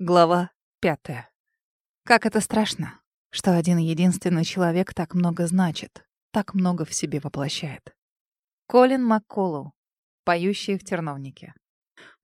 Глава пятая. Как это страшно, что один единственный человек так много значит, так много в себе воплощает. Колин Макколоу, поющий в терновнике.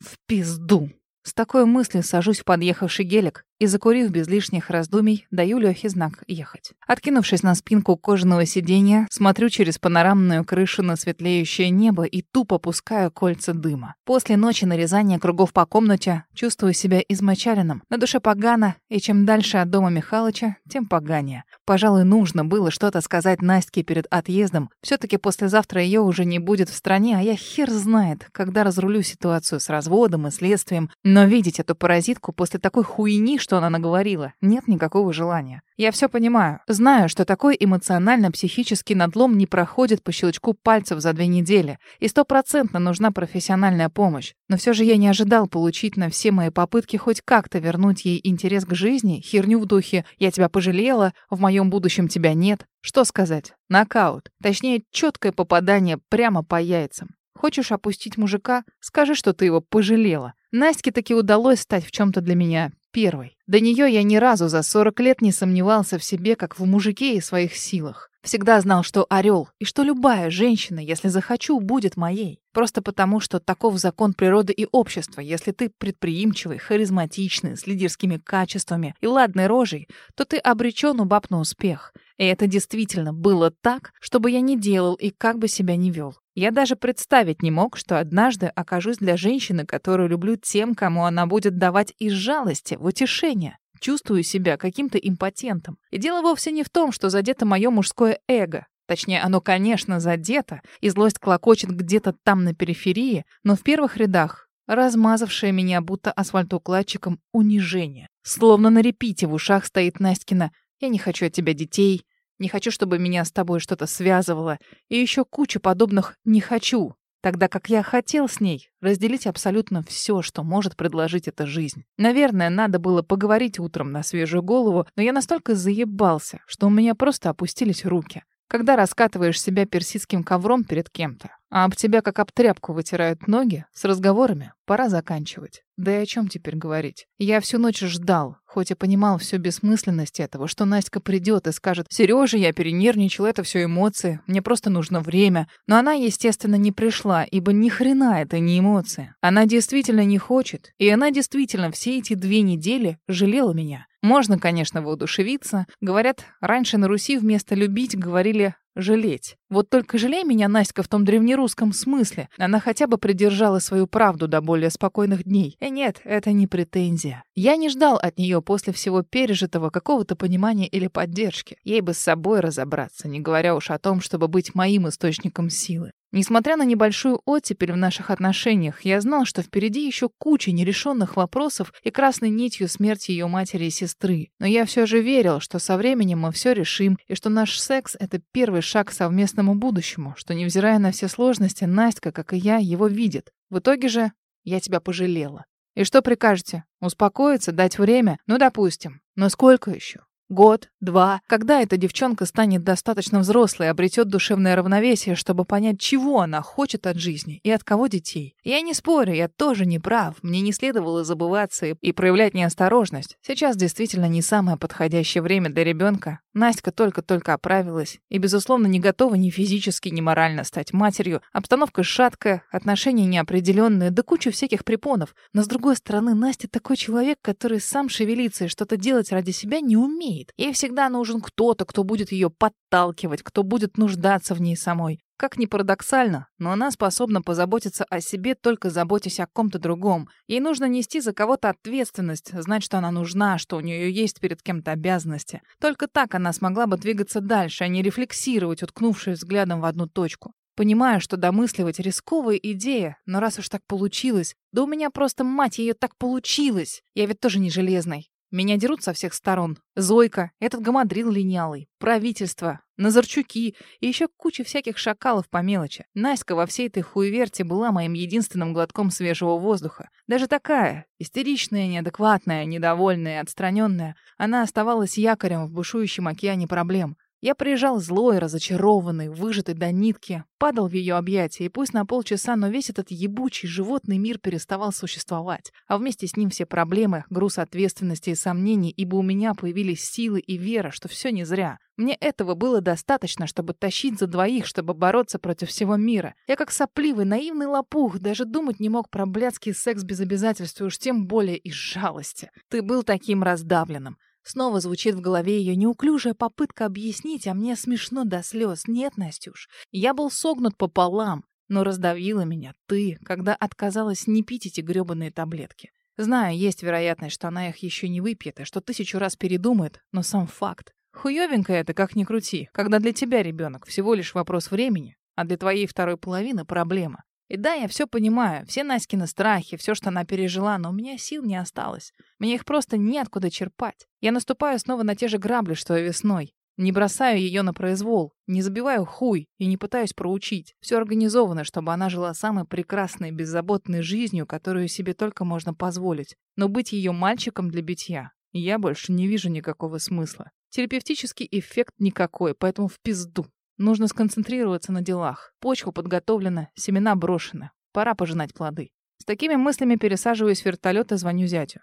В пизду! С такой мыслью сажусь в подъехавший гелик и, закурив без лишних раздумий, даю Лёхе знак ехать. Откинувшись на спинку кожаного сиденья, смотрю через панорамную крышу на светлеющее небо и тупо пускаю кольца дыма. После ночи нарезания кругов по комнате чувствую себя измочаленным. На душе погано, и чем дальше от дома Михалыча, тем поганее. Пожалуй, нужно было что-то сказать Настке перед отъездом. все таки послезавтра ее уже не будет в стране, а я хер знает, когда разрулю ситуацию с разводом и следствием. Но видеть эту паразитку после такой хуйни, что она наговорила. Нет никакого желания. Я все понимаю. Знаю, что такой эмоционально-психический надлом не проходит по щелчку пальцев за две недели. И стопроцентно нужна профессиональная помощь. Но все же я не ожидал получить на все мои попытки хоть как-то вернуть ей интерес к жизни, херню в духе «я тебя пожалела, в моем будущем тебя нет». Что сказать? Нокаут. Точнее, четкое попадание прямо по яйцам. Хочешь опустить мужика? Скажи, что ты его пожалела. Настке таки удалось стать в чем-то для меня первой. До нее я ни разу за 40 лет не сомневался в себе, как в мужике и своих силах. Всегда знал, что орел, и что любая женщина, если захочу, будет моей. Просто потому, что таков закон природы и общества. Если ты предприимчивый, харизматичный, с лидерскими качествами и ладной рожей, то ты обречен у баб на успех. И это действительно было так, чтобы я не делал и как бы себя не вел. Я даже представить не мог, что однажды окажусь для женщины, которую люблю тем, кому она будет давать из жалости, в утешение. Чувствую себя каким-то импотентом. И дело вовсе не в том, что задето мое мужское эго. Точнее, оно, конечно, задето, и злость клокочет где-то там на периферии, но в первых рядах размазавшее меня будто асфальтоукладчиком унижение. Словно на репите в ушах стоит Настькина «Я не хочу от тебя детей», не хочу, чтобы меня с тобой что-то связывало. И еще куча подобных «не хочу». Тогда как я хотел с ней разделить абсолютно все, что может предложить эта жизнь. Наверное, надо было поговорить утром на свежую голову, но я настолько заебался, что у меня просто опустились руки. Когда раскатываешь себя персидским ковром перед кем-то, а об тебя как об тряпку вытирают ноги, с разговорами пора заканчивать. Да и о чем теперь говорить? Я всю ночь ждал, хоть и понимал всю бессмысленность этого, что Настя придет и скажет «Сережа, я перенервничал, это все эмоции, мне просто нужно время». Но она, естественно, не пришла, ибо ни хрена это не эмоции. Она действительно не хочет, и она действительно все эти две недели жалела меня. Можно, конечно, воодушевиться. Говорят, раньше на Руси вместо «любить» говорили жалеть. Вот только жалей меня, Настя, в том древнерусском смысле. Она хотя бы придержала свою правду до более спокойных дней. И нет, это не претензия. Я не ждал от нее после всего пережитого какого-то понимания или поддержки. Ей бы с собой разобраться, не говоря уж о том, чтобы быть моим источником силы. Несмотря на небольшую оттепель в наших отношениях, я знал, что впереди еще куча нерешенных вопросов и красной нитью смерти ее матери и сестры. Но я все же верил, что со временем мы все решим, и что наш секс — это первый шаг к совместному будущему, что, невзирая на все сложности, Настя, как и я, его видит. В итоге же я тебя пожалела. И что прикажете? Успокоиться, дать время? Ну, допустим. Но сколько еще? Год, два. Когда эта девчонка станет достаточно взрослой, обретет душевное равновесие, чтобы понять, чего она хочет от жизни и от кого детей? Я не спорю, я тоже не прав. Мне не следовало забываться и проявлять неосторожность. Сейчас действительно не самое подходящее время для ребенка. Настя только-только оправилась и, безусловно, не готова ни физически, ни морально стать матерью. Обстановка шаткая, отношения неопределенные, да куча всяких препонов. Но, с другой стороны, Настя такой человек, который сам шевелится и что-то делать ради себя не умеет. Ей всегда нужен кто-то, кто будет ее подталкивать, кто будет нуждаться в ней самой. Как ни парадоксально, но она способна позаботиться о себе, только заботясь о ком-то другом. Ей нужно нести за кого-то ответственность, знать, что она нужна, что у нее есть перед кем-то обязанности. Только так она смогла бы двигаться дальше, а не рефлексировать, уткнувшись взглядом в одну точку. Понимаю, что домысливать рисковая идея, но раз уж так получилось, да у меня просто, мать ее, так получилось. Я ведь тоже не железный. Меня дерут со всех сторон. Зойка, этот гамадрил линялый, правительство, Назарчуки и еще куча всяких шакалов по мелочи. Наська во всей этой хуеверте была моим единственным глотком свежего воздуха. Даже такая, истеричная, неадекватная, недовольная, отстраненная, она оставалась якорем в бушующем океане проблем. Я приезжал злой, разочарованный, выжатый до нитки, падал в ее объятия, и пусть на полчаса, но весь этот ебучий животный мир переставал существовать, а вместе с ним все проблемы, груз ответственности и сомнений, ибо у меня появились силы и вера, что все не зря. Мне этого было достаточно, чтобы тащить за двоих, чтобы бороться против всего мира. Я как сопливый, наивный лопух, даже думать не мог про блядский секс без обязательств, уж тем более из жалости. Ты был таким раздавленным. Снова звучит в голове ее неуклюжая попытка объяснить, а мне смешно до слез. Нет, Настюш, я был согнут пополам, но раздавила меня ты, когда отказалась не пить эти грёбаные таблетки. Знаю, есть вероятность, что она их еще не выпьет, и что тысячу раз передумает, но сам факт. Хуёвенько это, как ни крути, когда для тебя ребенок всего лишь вопрос времени, а для твоей второй половины проблема. И да, я все понимаю, все Наськины страхи, все, что она пережила, но у меня сил не осталось. Мне их просто неоткуда черпать. Я наступаю снова на те же грабли, что и весной. Не бросаю ее на произвол, не забиваю хуй и не пытаюсь проучить. Все организовано, чтобы она жила самой прекрасной, беззаботной жизнью, которую себе только можно позволить. Но быть ее мальчиком для битья я больше не вижу никакого смысла. Терапевтический эффект никакой, поэтому в пизду. Нужно сконцентрироваться на делах. Почва подготовлена, семена брошены. Пора пожинать плоды. С такими мыслями пересаживаюсь в вертолет и звоню зятю.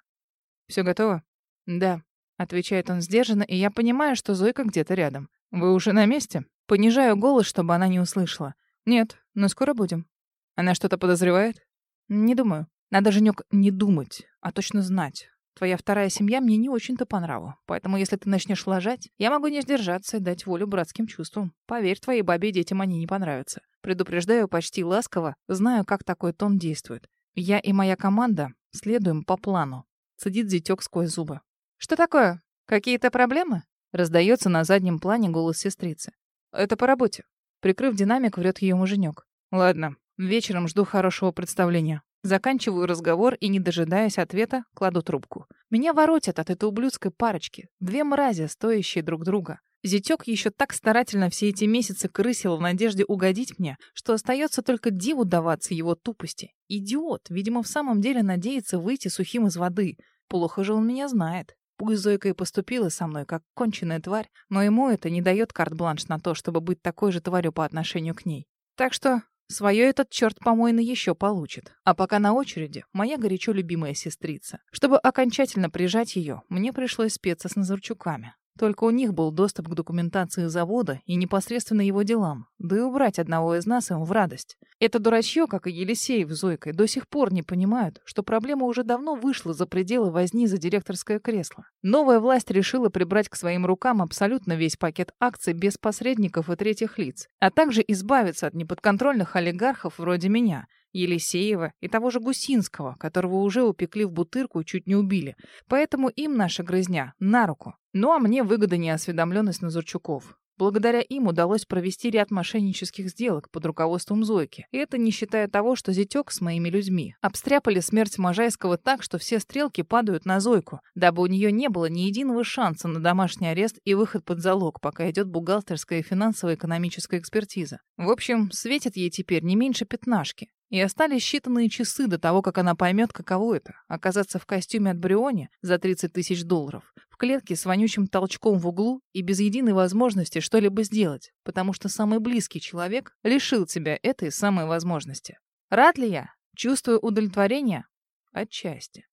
«Все готово?» «Да», — отвечает он сдержанно, и я понимаю, что Зойка где-то рядом. «Вы уже на месте?» Понижаю голос, чтобы она не услышала. «Нет, но скоро будем». «Она что-то подозревает?» «Не думаю. Надо, Женёк, не думать, а точно знать. Твоя вторая семья мне не очень-то по нраву. Поэтому, если ты начнешь лажать, я могу не сдержаться и дать волю братским чувствам. Поверь, твоей бабе и детям они не понравятся. Предупреждаю почти ласково, знаю, как такой тон действует. Я и моя команда следуем по плану. Цедит зятёк сквозь зубы. «Что такое? Какие-то проблемы?» Раздается на заднем плане голос сестрицы. «Это по работе». Прикрыв динамик, врет ее муженек. «Ладно, вечером жду хорошего представления. Заканчиваю разговор и, не дожидаясь ответа, кладу трубку. Меня воротят от этой ублюдской парочки. Две мрази, стоящие друг друга. Зятёк еще так старательно все эти месяцы крысил в надежде угодить мне, что остается только диву даваться его тупости. Идиот, видимо, в самом деле надеется выйти сухим из воды. Плохо же он меня знает. Пусть Зойка и поступила со мной как конченая тварь, но ему это не дает карт-бланш на то, чтобы быть такой же тварью по отношению к ней. Так что Свое этот черт помойный еще получит. А пока на очереди моя горячо любимая сестрица. Чтобы окончательно прижать ее, мне пришлось спеться с Назарчуками. Только у них был доступ к документации завода и непосредственно его делам, да и убрать одного из нас им в радость. Это дурачье, как и Елисеев с Зойкой, до сих пор не понимают, что проблема уже давно вышла за пределы возни за директорское кресло. Новая власть решила прибрать к своим рукам абсолютно весь пакет акций без посредников и третьих лиц, а также избавиться от неподконтрольных олигархов вроде меня, Елисеева и того же Гусинского, которого уже упекли в бутырку и чуть не убили. Поэтому им наша грызня на руку. Ну а мне выгода неосведомленность Назарчуков. Благодаря им удалось провести ряд мошеннических сделок под руководством Зойки. И это не считая того, что зятёк с моими людьми обстряпали смерть Можайского так, что все стрелки падают на Зойку, дабы у нее не было ни единого шанса на домашний арест и выход под залог, пока идет бухгалтерская и финансово-экономическая экспертиза. В общем, светит ей теперь не меньше пятнашки. И остались считанные часы до того, как она поймет, каково это — оказаться в костюме от Бриони за 30 тысяч долларов, в клетке с вонючим толчком в углу и без единой возможности что-либо сделать, потому что самый близкий человек лишил тебя этой самой возможности. Рад ли я? Чувствую удовлетворение? Отчасти.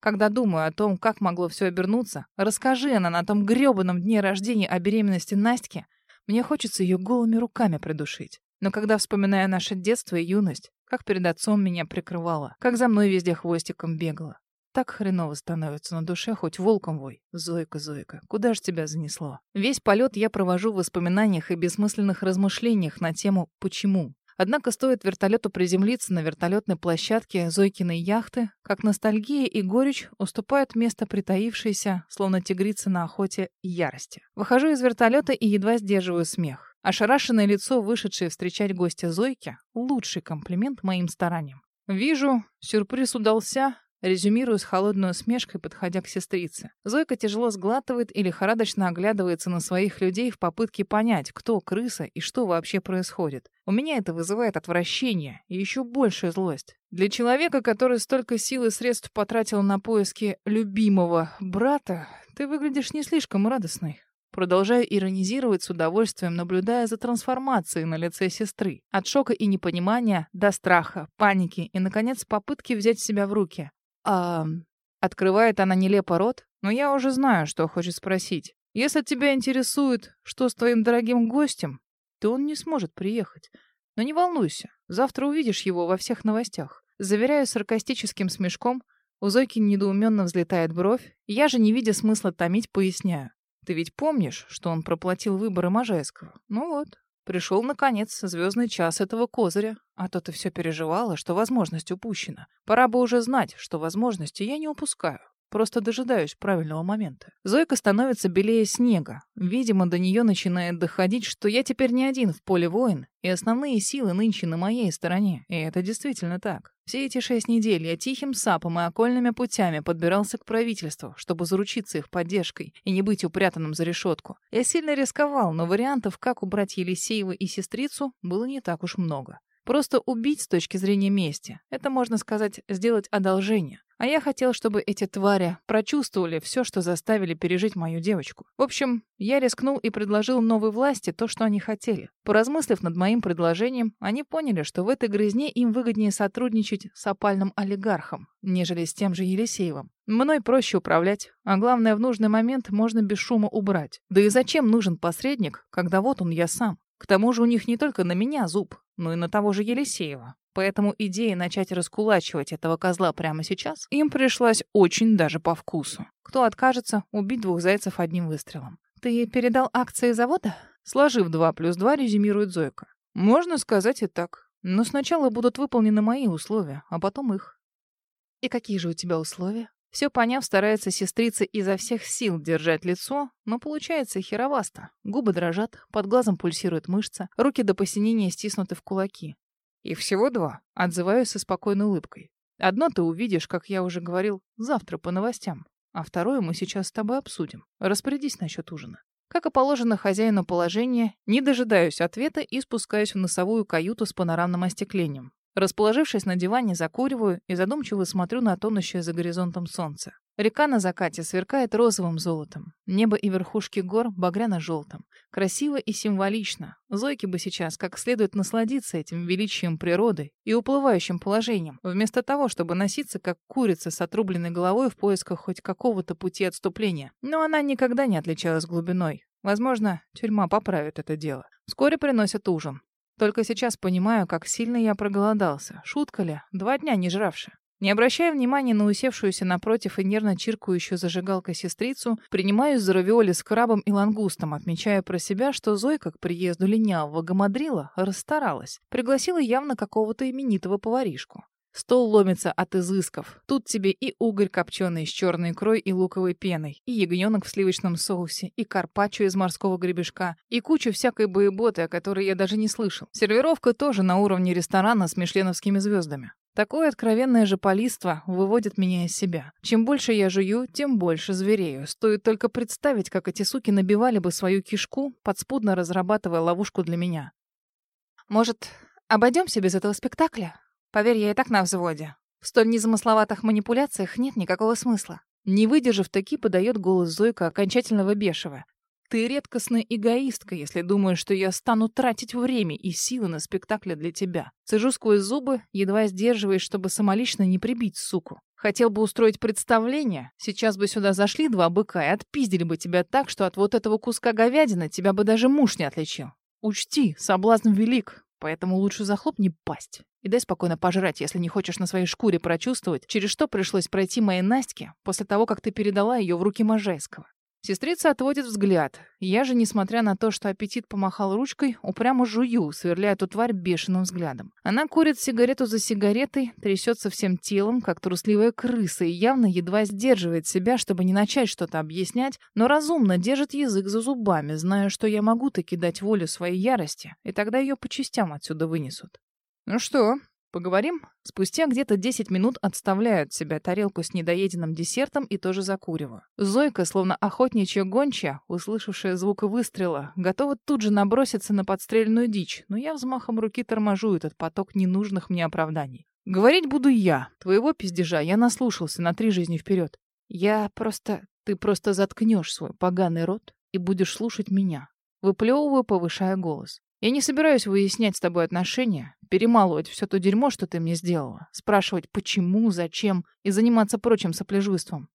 Когда думаю о том, как могло все обернуться, расскажи она на том грёбаном дне рождения о беременности Настики, мне хочется ее голыми руками придушить. Но когда вспоминаю наше детство и юность, как перед отцом меня прикрывала, как за мной везде хвостиком бегала. Так хреново становится на душе, хоть волком вой. Зойка, Зойка, куда ж тебя занесло? Весь полет я провожу в воспоминаниях и бессмысленных размышлениях на тему «почему?». Однако стоит вертолету приземлиться на вертолетной площадке Зойкиной яхты, как ностальгия и горечь уступают место притаившейся, словно тигрица на охоте, ярости. Выхожу из вертолета и едва сдерживаю смех. Ошарашенное лицо, вышедшее встречать гостя Зойки, лучший комплимент моим стараниям. Вижу, сюрприз удался, резюмирую с холодной усмешкой, подходя к сестрице. Зойка тяжело сглатывает и лихорадочно оглядывается на своих людей в попытке понять, кто крыса и что вообще происходит. У меня это вызывает отвращение и еще большую злость. Для человека, который столько сил и средств потратил на поиски любимого брата, ты выглядишь не слишком радостной. Продолжаю иронизировать с удовольствием, наблюдая за трансформацией на лице сестры. От шока и непонимания до страха, паники и, наконец, попытки взять себя в руки. А... Открывает она нелепо рот, но я уже знаю, что хочет спросить. Если тебя интересует, что с твоим дорогим гостем, то он не сможет приехать. Но не волнуйся, завтра увидишь его во всех новостях. Заверяю саркастическим смешком. У Зойки недоуменно взлетает бровь. Я же, не видя смысла томить, поясняю. Ты ведь помнишь, что он проплатил выборы Можайского? Ну вот, пришел, наконец, звездный час этого козыря. А то ты все переживала, что возможность упущена. Пора бы уже знать, что возможности я не упускаю. Просто дожидаюсь правильного момента. Зойка становится белее снега. Видимо, до нее начинает доходить, что я теперь не один в поле воин, и основные силы нынче на моей стороне. И это действительно так. Все эти шесть недель я тихим сапом и окольными путями подбирался к правительству, чтобы заручиться их поддержкой и не быть упрятанным за решетку. Я сильно рисковал, но вариантов, как убрать Елисеева и сестрицу, было не так уж много. Просто убить с точки зрения мести. Это, можно сказать, сделать одолжение. А я хотел, чтобы эти твари прочувствовали все, что заставили пережить мою девочку. В общем, я рискнул и предложил новой власти то, что они хотели. Поразмыслив над моим предложением, они поняли, что в этой грызне им выгоднее сотрудничать с опальным олигархом, нежели с тем же Елисеевым. Мной проще управлять, а главное, в нужный момент можно без шума убрать. Да и зачем нужен посредник, когда вот он я сам? К тому же у них не только на меня зуб, но и на того же Елисеева. Поэтому идея начать раскулачивать этого козла прямо сейчас им пришлась очень даже по вкусу. Кто откажется убить двух зайцев одним выстрелом? «Ты передал акции завода?» Сложив два плюс два, резюмирует Зойка. «Можно сказать и так. Но сначала будут выполнены мои условия, а потом их». «И какие же у тебя условия?» Все поняв, старается сестрица изо всех сил держать лицо, но получается херовасто. Губы дрожат, под глазом пульсирует мышца, руки до посинения стиснуты в кулаки. И всего два. Отзываюсь со спокойной улыбкой. Одно ты увидишь, как я уже говорил, завтра по новостям. А второе мы сейчас с тобой обсудим. Распорядись насчет ужина. Как и положено хозяину положения, не дожидаюсь ответа и спускаюсь в носовую каюту с панорамным остеклением. Расположившись на диване, закуриваю и задумчиво смотрю на тонущее за горизонтом солнце. Река на закате сверкает розовым золотом. Небо и верхушки гор багряно-желтым. Красиво и символично. Зойке бы сейчас как следует насладиться этим величием природы и уплывающим положением, вместо того, чтобы носиться как курица с отрубленной головой в поисках хоть какого-то пути отступления. Но она никогда не отличалась глубиной. Возможно, тюрьма поправит это дело. Вскоре приносят ужин. Только сейчас понимаю, как сильно я проголодался. Шутка ли? Два дня не жравши. Не обращая внимания на усевшуюся напротив и нервно чиркающую зажигалкой сестрицу, принимаюсь за равиоли с крабом и лангустом, отмечая про себя, что Зойка к приезду линявого гамадрила расстаралась. Пригласила явно какого-то именитого поваришку. Стол ломится от изысков. Тут тебе и угорь копченый с черной икрой и луковой пеной, и ягненок в сливочном соусе, и карпаччо из морского гребешка, и куча всякой боеботы, о которой я даже не слышал. Сервировка тоже на уровне ресторана с мишленовскими звездами. Такое откровенное же полиство выводит меня из себя. Чем больше я жую, тем больше зверею. Стоит только представить, как эти суки набивали бы свою кишку, подспудно разрабатывая ловушку для меня. Может, обойдемся без этого спектакля? Поверь, я и так на взводе. В столь незамысловатых манипуляциях нет никакого смысла. Не выдержав таки, подает голос Зойка, окончательно выбешивая. Ты редкостная эгоистка, если думаешь, что я стану тратить время и силы на спектакля для тебя. Цежу сквозь зубы, едва сдерживаясь, чтобы самолично не прибить суку. Хотел бы устроить представление, сейчас бы сюда зашли два быка и отпиздили бы тебя так, что от вот этого куска говядины тебя бы даже муж не отличил. Учти, соблазн велик, поэтому лучше захлопни пасть. И дай спокойно пожрать, если не хочешь на своей шкуре прочувствовать, через что пришлось пройти моей Настке после того, как ты передала ее в руки Можайского. Сестрица отводит взгляд. Я же, несмотря на то, что аппетит помахал ручкой, упрямо жую, сверляя эту тварь бешеным взглядом. Она курит сигарету за сигаретой, трясется всем телом, как трусливая крыса, и явно едва сдерживает себя, чтобы не начать что-то объяснять, но разумно держит язык за зубами, зная, что я могу таки дать волю своей ярости, и тогда ее по частям отсюда вынесут. «Ну что, Поговорим? Спустя где-то 10 минут отставляют от себя тарелку с недоеденным десертом и тоже закуриваю. Зойка, словно охотничья гончая, услышавшая звук выстрела, готова тут же наброситься на подстрельную дичь, но я взмахом руки торможу этот поток ненужных мне оправданий. Говорить буду я. Твоего пиздежа я наслушался на три жизни вперед. Я просто... Ты просто заткнешь свой поганый рот и будешь слушать меня. Выплевываю, повышая голос. Я не собираюсь выяснять с тобой отношения, перемалывать все то дерьмо, что ты мне сделала, спрашивать почему, зачем и заниматься прочим сопляжуйством.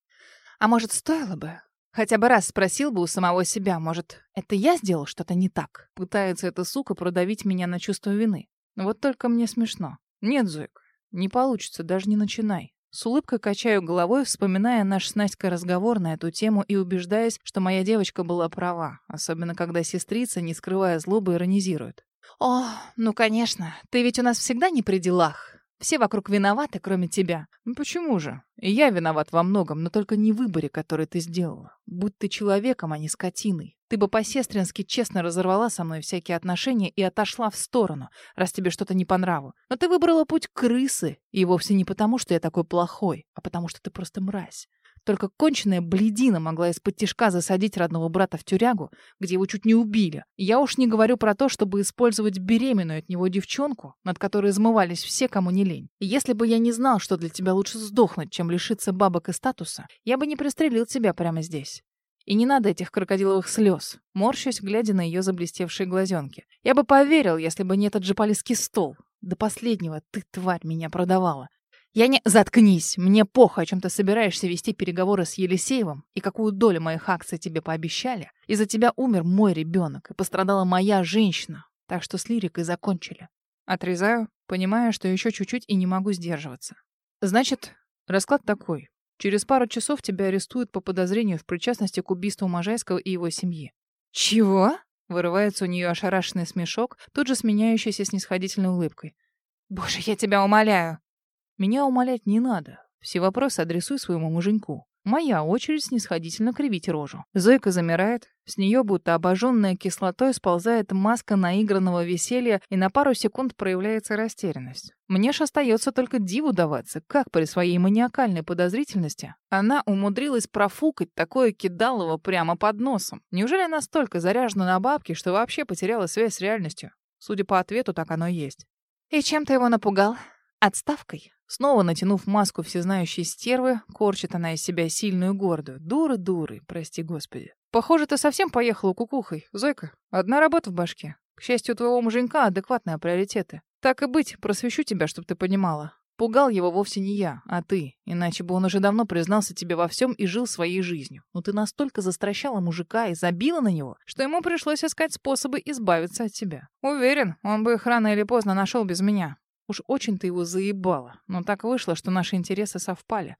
А может, стоило бы? Хотя бы раз спросил бы у самого себя, может, это я сделал что-то не так? Пытается эта сука продавить меня на чувство вины. Вот только мне смешно. Нет, Зойка, не получится, даже не начинай. С улыбкой качаю головой, вспоминая наш с Настькой разговор на эту тему и убеждаясь, что моя девочка была права, особенно когда сестрица, не скрывая злобы, иронизирует. «О, ну, конечно, ты ведь у нас всегда не при делах. Все вокруг виноваты, кроме тебя. Ну почему же? Я виноват во многом, но только не в выборе, который ты сделала. Будь ты человеком, а не скотиной. Ты бы по-сестрински честно разорвала со мной всякие отношения и отошла в сторону, раз тебе что-то не по нраву. Но ты выбрала путь крысы, и вовсе не потому, что я такой плохой, а потому что ты просто мразь. Только конченная бледина могла из-под тишка засадить родного брата в тюрягу, где его чуть не убили. Я уж не говорю про то, чтобы использовать беременную от него девчонку, над которой измывались все, кому не лень. Если бы я не знал, что для тебя лучше сдохнуть, чем лишиться бабок и статуса, я бы не пристрелил тебя прямо здесь. И не надо этих крокодиловых слез, морщусь, глядя на ее заблестевшие глазенки. Я бы поверил, если бы не этот жополистский стол. До последнего ты, тварь, меня продавала. Я не... Заткнись! Мне плохо, о чем ты собираешься вести переговоры с Елисеевым и какую долю моих акций тебе пообещали. Из-за тебя умер мой ребенок и пострадала моя женщина. Так что с лирикой закончили. Отрезаю, понимая, что еще чуть-чуть и не могу сдерживаться. Значит, расклад такой. Через пару часов тебя арестуют по подозрению в причастности к убийству Можайского и его семьи. Чего? Вырывается у нее ошарашенный смешок, тут же сменяющийся снисходительной улыбкой. Боже, я тебя умоляю. Меня умолять не надо. Все вопросы адресуй своему муженьку. Моя очередь снисходительно кривить рожу. Зойка замирает, с нее будто обожженная кислотой сползает маска наигранного веселья, и на пару секунд проявляется растерянность. Мне ж остается только диву даваться, как при своей маниакальной подозрительности она умудрилась профукать такое кидалово прямо под носом. Неужели настолько заряжена на бабки, что вообще потеряла связь с реальностью? Судя по ответу, так оно и есть. «И чем ты его напугал? Отставкой?» Снова натянув маску всезнающей стервы, корчит она из себя сильную гордую. Дуры-дуры, прости господи. Похоже, ты совсем поехала кукухой, Зойка. Одна работа в башке. К счастью, у твоего муженька адекватные приоритеты. Так и быть, просвещу тебя, чтобы ты понимала. Пугал его вовсе не я, а ты. Иначе бы он уже давно признался тебе во всем и жил своей жизнью. Но ты настолько застращала мужика и забила на него, что ему пришлось искать способы избавиться от тебя. Уверен, он бы их рано или поздно нашел без меня. Уж очень ты его заебала, но так вышло, что наши интересы совпали.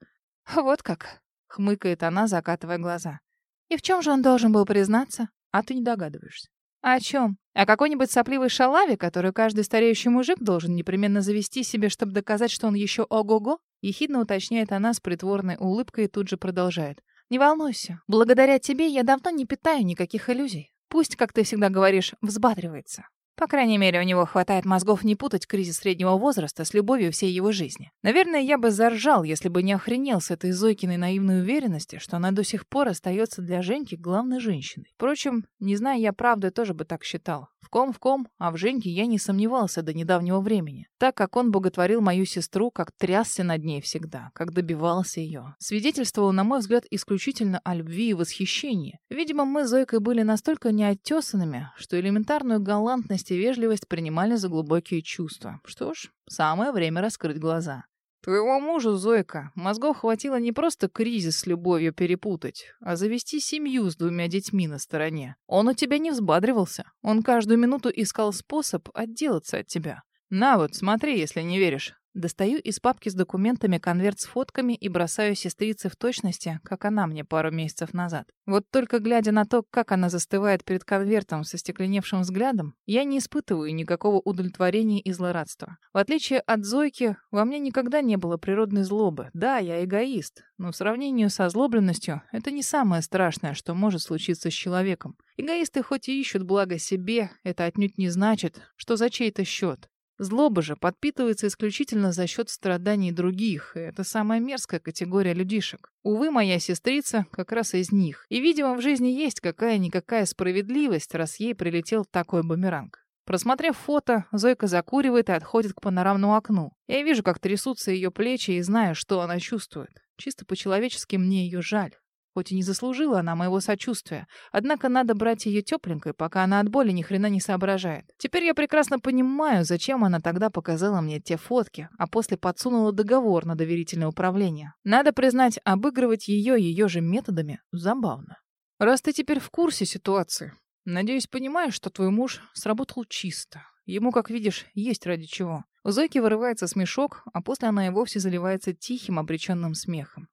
Вот как, хмыкает она, закатывая глаза. И в чем же он должен был признаться? А ты не догадываешься. О чем? О какой-нибудь сопливой шалаве, которую каждый стареющий мужик должен непременно завести себе, чтобы доказать, что он еще ого-го? Ехидно уточняет она с притворной улыбкой и тут же продолжает. Не волнуйся. Благодаря тебе я давно не питаю никаких иллюзий. Пусть, как ты всегда говоришь, взбадривается. По крайней мере, у него хватает мозгов не путать кризис среднего возраста с любовью всей его жизни. Наверное, я бы заржал, если бы не охренел с этой Зойкиной наивной уверенности, что она до сих пор остается для Женьки главной женщиной. Впрочем, не зная я правды, тоже бы так считал. В ком в ком, а в Женьке я не сомневался до недавнего времени. Так как он боготворил мою сестру, как трясся над ней всегда, как добивался ее. Свидетельствовал, на мой взгляд, исключительно о любви и восхищении. Видимо, мы с Зойкой были настолько неоттесанными, что элементарную галантность и вежливость принимали за глубокие чувства. Что ж, самое время раскрыть глаза. Твоего мужа, Зойка, мозгов хватило не просто кризис с любовью перепутать, а завести семью с двумя детьми на стороне. Он у тебя не взбадривался. Он каждую минуту искал способ отделаться от тебя. На вот, смотри, если не веришь. Достаю из папки с документами конверт с фотками и бросаю сестрице в точности, как она мне пару месяцев назад. Вот только глядя на то, как она застывает перед конвертом со стекленевшим взглядом, я не испытываю никакого удовлетворения и злорадства. В отличие от Зойки, во мне никогда не было природной злобы. Да, я эгоист, но в сравнении со злобленностью это не самое страшное, что может случиться с человеком. Эгоисты хоть и ищут благо себе, это отнюдь не значит, что за чей-то счет. Злоба же подпитывается исключительно за счет страданий других, и это самая мерзкая категория людишек. Увы, моя сестрица как раз из них. И, видимо, в жизни есть какая-никакая справедливость, раз ей прилетел такой бумеранг. Просмотрев фото, Зойка закуривает и отходит к панорамному окну. Я вижу, как трясутся ее плечи и знаю, что она чувствует. Чисто по-человечески мне ее жаль. Хоть и не заслужила она моего сочувствия, однако надо брать ее тепленькой, пока она от боли ни хрена не соображает. Теперь я прекрасно понимаю, зачем она тогда показала мне те фотки, а после подсунула договор на доверительное управление. Надо признать, обыгрывать ее ее же методами забавно. Раз ты теперь в курсе ситуации, надеюсь, понимаешь, что твой муж сработал чисто. Ему, как видишь, есть ради чего. У Зойки вырывается смешок, а после она и вовсе заливается тихим, обреченным смехом.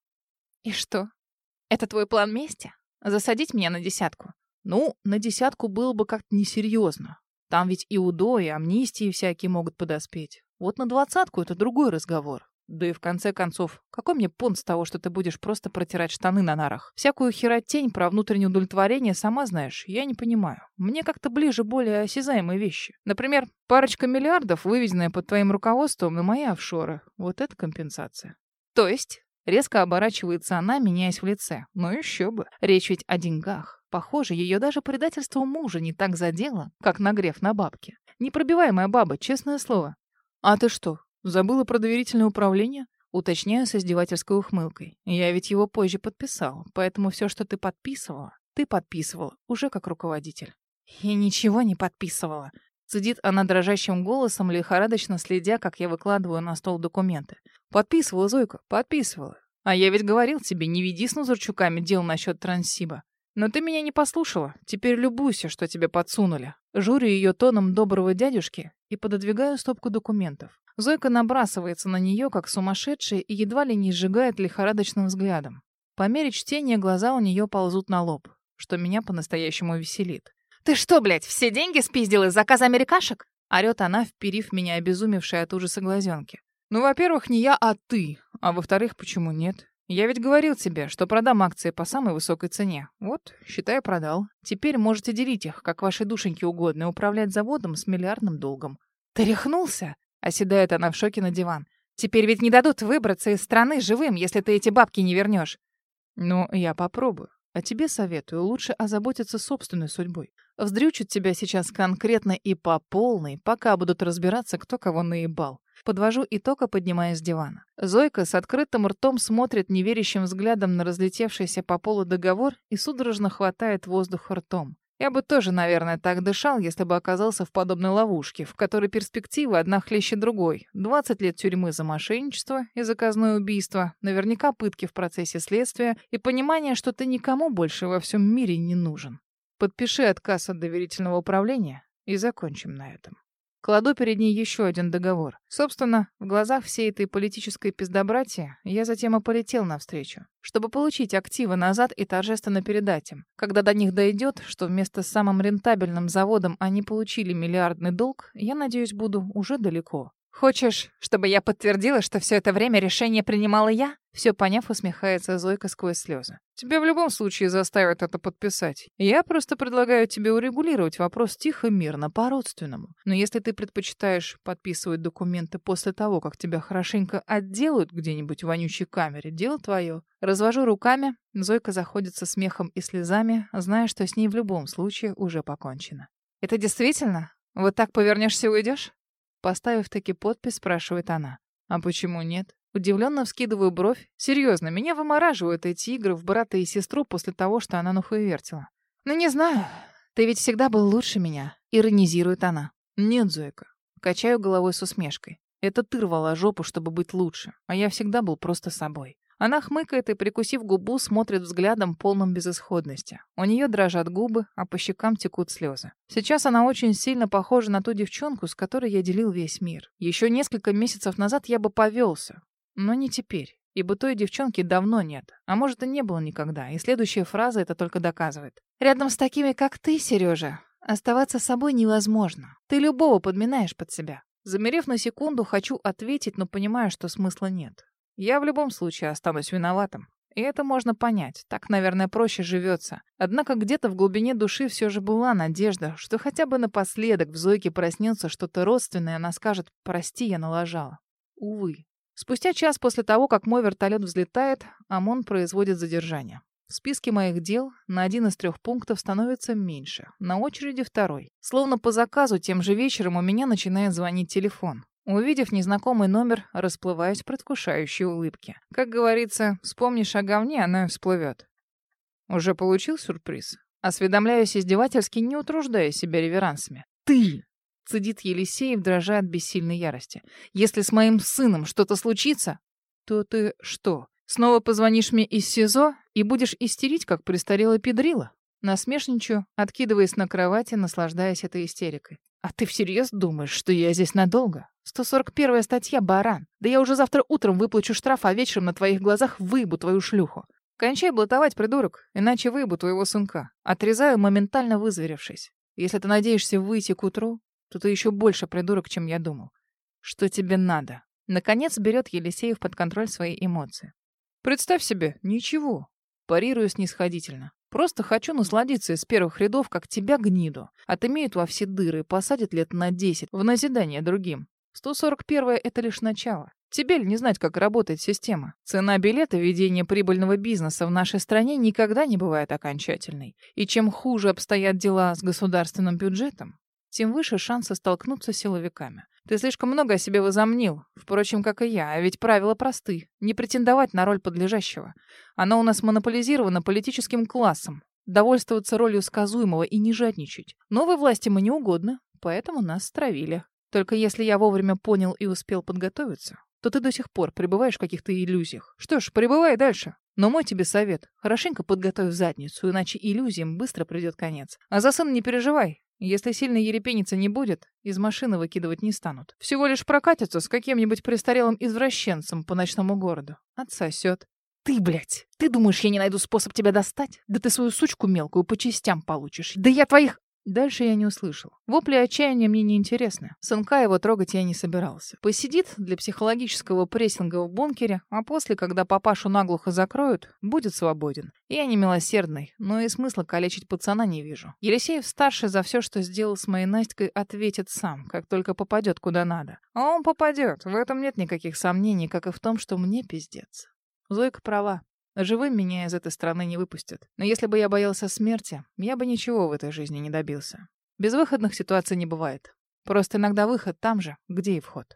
«И что? Это твой план мести? Засадить меня на десятку?» «Ну, на десятку было бы как-то несерьезно. Там ведь и УДО, и амнистии всякие могут подоспеть. Вот на двадцатку это другой разговор. Да и в конце концов, какой мне понт с того, что ты будешь просто протирать штаны на нарах? Всякую херотень про внутреннее удовлетворение, сама знаешь, я не понимаю. Мне как-то ближе более осязаемые вещи. Например, парочка миллиардов, вывезенная под твоим руководством на мои офшоры. Вот это компенсация. То есть? Резко оборачивается она, меняясь в лице. Ну еще бы. Речь ведь о деньгах. Похоже, ее даже предательство мужа не так задело, как нагрев на бабке. Непробиваемая баба, честное слово. А ты что, Забыла про доверительное управление? Уточняю с издевательской ухмылкой. Я ведь его позже подписал, поэтому все, что ты подписывала, ты подписывала, уже как руководитель. Я ничего не подписывала. Цедит она дрожащим голосом, лихорадочно следя, как я выкладываю на стол документы. Подписывала, Зойка, подписывала. А я ведь говорил тебе, не веди с Назарчуками дел насчет Транссиба. Но ты меня не послушала. Теперь любуйся, что тебе подсунули. Журю ее тоном доброго дядюшки и пододвигаю стопку документов. Зойка набрасывается на нее, как сумасшедшая, и едва ли не сжигает лихорадочным взглядом. По мере чтения глаза у нее ползут на лоб, что меня по-настоящему веселит. «Ты что, блядь, все деньги спиздил из заказа америкашек?» Орёт она, вперив меня обезумевшей от ужаса глазенки. «Ну, во-первых, не я, а ты. А во-вторых, почему нет? Я ведь говорил тебе, что продам акции по самой высокой цене. Вот, считай, продал. Теперь можете делить их, как вашей душеньке угодно, и управлять заводом с миллиардным долгом». «Ты рехнулся?» Оседает она в шоке на диван. «Теперь ведь не дадут выбраться из страны живым, если ты эти бабки не вернешь». «Ну, я попробую. А тебе советую лучше озаботиться собственной судьбой. Вздрючат тебя сейчас конкретно и по полной, пока будут разбираться, кто кого наебал. Подвожу итог, а поднимаясь с дивана. Зойка с открытым ртом смотрит неверящим взглядом на разлетевшийся по полу договор и судорожно хватает воздух ртом. Я бы тоже, наверное, так дышал, если бы оказался в подобной ловушке, в которой перспектива одна хлеще другой. 20 лет тюрьмы за мошенничество и заказное убийство, наверняка пытки в процессе следствия и понимание, что ты никому больше во всем мире не нужен. Подпиши отказ от доверительного управления и закончим на этом. Кладу перед ней еще один договор. Собственно, в глазах всей этой политической пиздобратии я затем и полетел навстречу, чтобы получить активы назад и торжественно передать им. Когда до них дойдет, что вместо с самым рентабельным заводом они получили миллиардный долг, я надеюсь, буду уже далеко. Хочешь, чтобы я подтвердила, что все это время решение принимала я? Все поняв, усмехается Зойка сквозь слезы. Тебя в любом случае заставят это подписать. Я просто предлагаю тебе урегулировать вопрос тихо, мирно, по-родственному. Но если ты предпочитаешь подписывать документы после того, как тебя хорошенько отделают где-нибудь в вонючей камере, дело твое. Развожу руками, Зойка заходит со смехом и слезами, зная, что с ней в любом случае уже покончено. Это действительно? Вот так повернешься и уйдешь? Поставив таки подпись, спрашивает она. А почему нет? Удивленно вскидываю бровь. Серьезно, меня вымораживают эти игры в брата и сестру после того, что она вертела. Ну не знаю. Ты ведь всегда был лучше меня. Иронизирует она. Нет, Зойка. Качаю головой с усмешкой. Это ты рвала жопу, чтобы быть лучше, а я всегда был просто собой. Она хмыкает и, прикусив губу, смотрит взглядом, полным безысходности. У нее дрожат губы, а по щекам текут слезы. Сейчас она очень сильно похожа на ту девчонку, с которой я делил весь мир. Еще несколько месяцев назад я бы повелся, но не теперь. Ибо той девчонки давно нет. А может, и не было никогда. И следующая фраза это только доказывает. «Рядом с такими, как ты, Сережа, оставаться собой невозможно. Ты любого подминаешь под себя». Замерев на секунду, хочу ответить, но понимаю, что смысла нет. Я в любом случае останусь виноватым. И это можно понять. Так, наверное, проще живется. Однако где-то в глубине души все же была надежда, что хотя бы напоследок в Зойке проснется что-то родственное, она скажет «прости, я налажала». Увы. Спустя час после того, как мой вертолет взлетает, ОМОН производит задержание. В списке моих дел на один из трех пунктов становится меньше. На очереди второй. Словно по заказу, тем же вечером у меня начинает звонить телефон. Увидев незнакомый номер, расплываюсь в предвкушающей улыбке. Как говорится, вспомнишь о говне, оно и всплывет. Уже получил сюрприз? Осведомляюсь издевательски, не утруждая себя реверансами. Ты! Цедит Елисеев, дрожа от бессильной ярости. Если с моим сыном что-то случится, то ты что, снова позвонишь мне из СИЗО и будешь истерить, как престарелая педрила? Насмешничаю, откидываясь на кровати, наслаждаясь этой истерикой. А ты всерьез думаешь, что я здесь надолго? 141-я статья, баран. Да я уже завтра утром выплачу штраф, а вечером на твоих глазах выебу твою шлюху. Кончай блатовать, придурок, иначе выебу твоего сынка. Отрезаю, моментально вызверившись. Если ты надеешься выйти к утру, то ты еще больше придурок, чем я думал. Что тебе надо? Наконец берет Елисеев под контроль свои эмоции. Представь себе, ничего. Парирую снисходительно. Просто хочу насладиться из первых рядов, как тебя, гниду. Отымеют во все дыры и посадят лет на десять в назидание другим. 141 это лишь начало. Тебе ли не знать, как работает система? Цена билета ведения прибыльного бизнеса в нашей стране никогда не бывает окончательной. И чем хуже обстоят дела с государственным бюджетом, тем выше шансы столкнуться с силовиками. Ты слишком много о себе возомнил, впрочем, как и я, а ведь правила просты. Не претендовать на роль подлежащего. Оно у нас монополизировано политическим классом. Довольствоваться ролью сказуемого и не жадничать. Новой власти мы не угодно, поэтому нас стравили. Только если я вовремя понял и успел подготовиться, то ты до сих пор пребываешь в каких-то иллюзиях. Что ж, пребывай дальше. Но мой тебе совет. Хорошенько подготовь задницу, иначе иллюзиям быстро придет конец. А за сына не переживай. Если сильно ерепениться не будет, из машины выкидывать не станут. Всего лишь прокатятся с каким-нибудь престарелым извращенцем по ночному городу. Отсосет. Ты, блядь, ты думаешь, я не найду способ тебя достать? Да ты свою сучку мелкую по частям получишь. Да я твоих... Дальше я не услышал. Вопли отчаяния мне не интересны. Сынка его трогать я не собирался. Посидит для психологического прессинга в бункере, а после, когда папашу наглухо закроют, будет свободен. Я не милосердный, но и смысла калечить пацана не вижу. Елисеев-старший за все, что сделал с моей Настькой, ответит сам, как только попадет куда надо. А он попадет, в этом нет никаких сомнений, как и в том, что мне пиздец. Зойка права. Живым меня из этой страны не выпустят. Но если бы я боялся смерти, я бы ничего в этой жизни не добился. Безвыходных ситуаций не бывает. Просто иногда выход там же, где и вход.